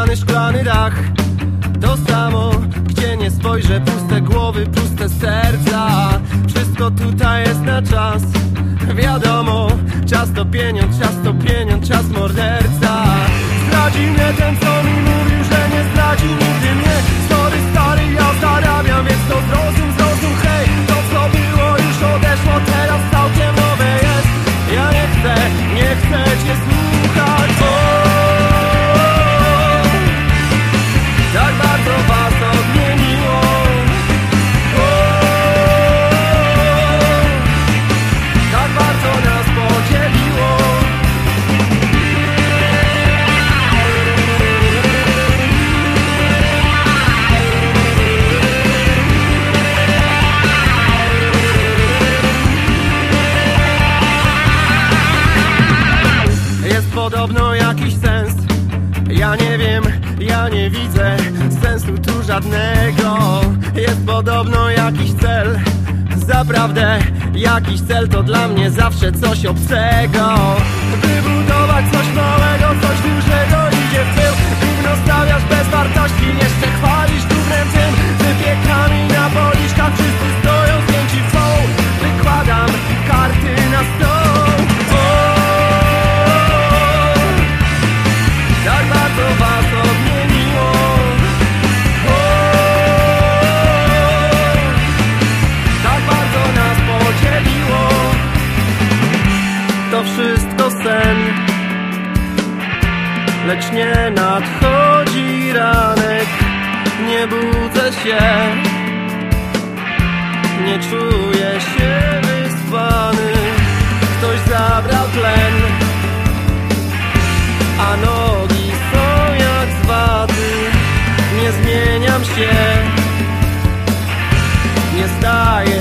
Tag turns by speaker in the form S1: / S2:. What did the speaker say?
S1: ściany, szklany dach. To samo, gdzie nie spojrzę Puste głowy, puste serca. Wszystko tutaj jest na czas. Wiadomo, czas to pieniądz, czas to pieniądz, czas morderca Ja nie wiem, ja nie widzę sensu tu żadnego. Jest podobno jakiś cel. Zaprawdę jakiś cel to dla mnie zawsze coś obcego. Wybudować coś małego, sen. Lecz nie nadchodzi ranek Nie budzę się. Nie czuję się wyspany. Ktoś zabrał tlen a nogi są jak z Nie zmieniam się. Nie staję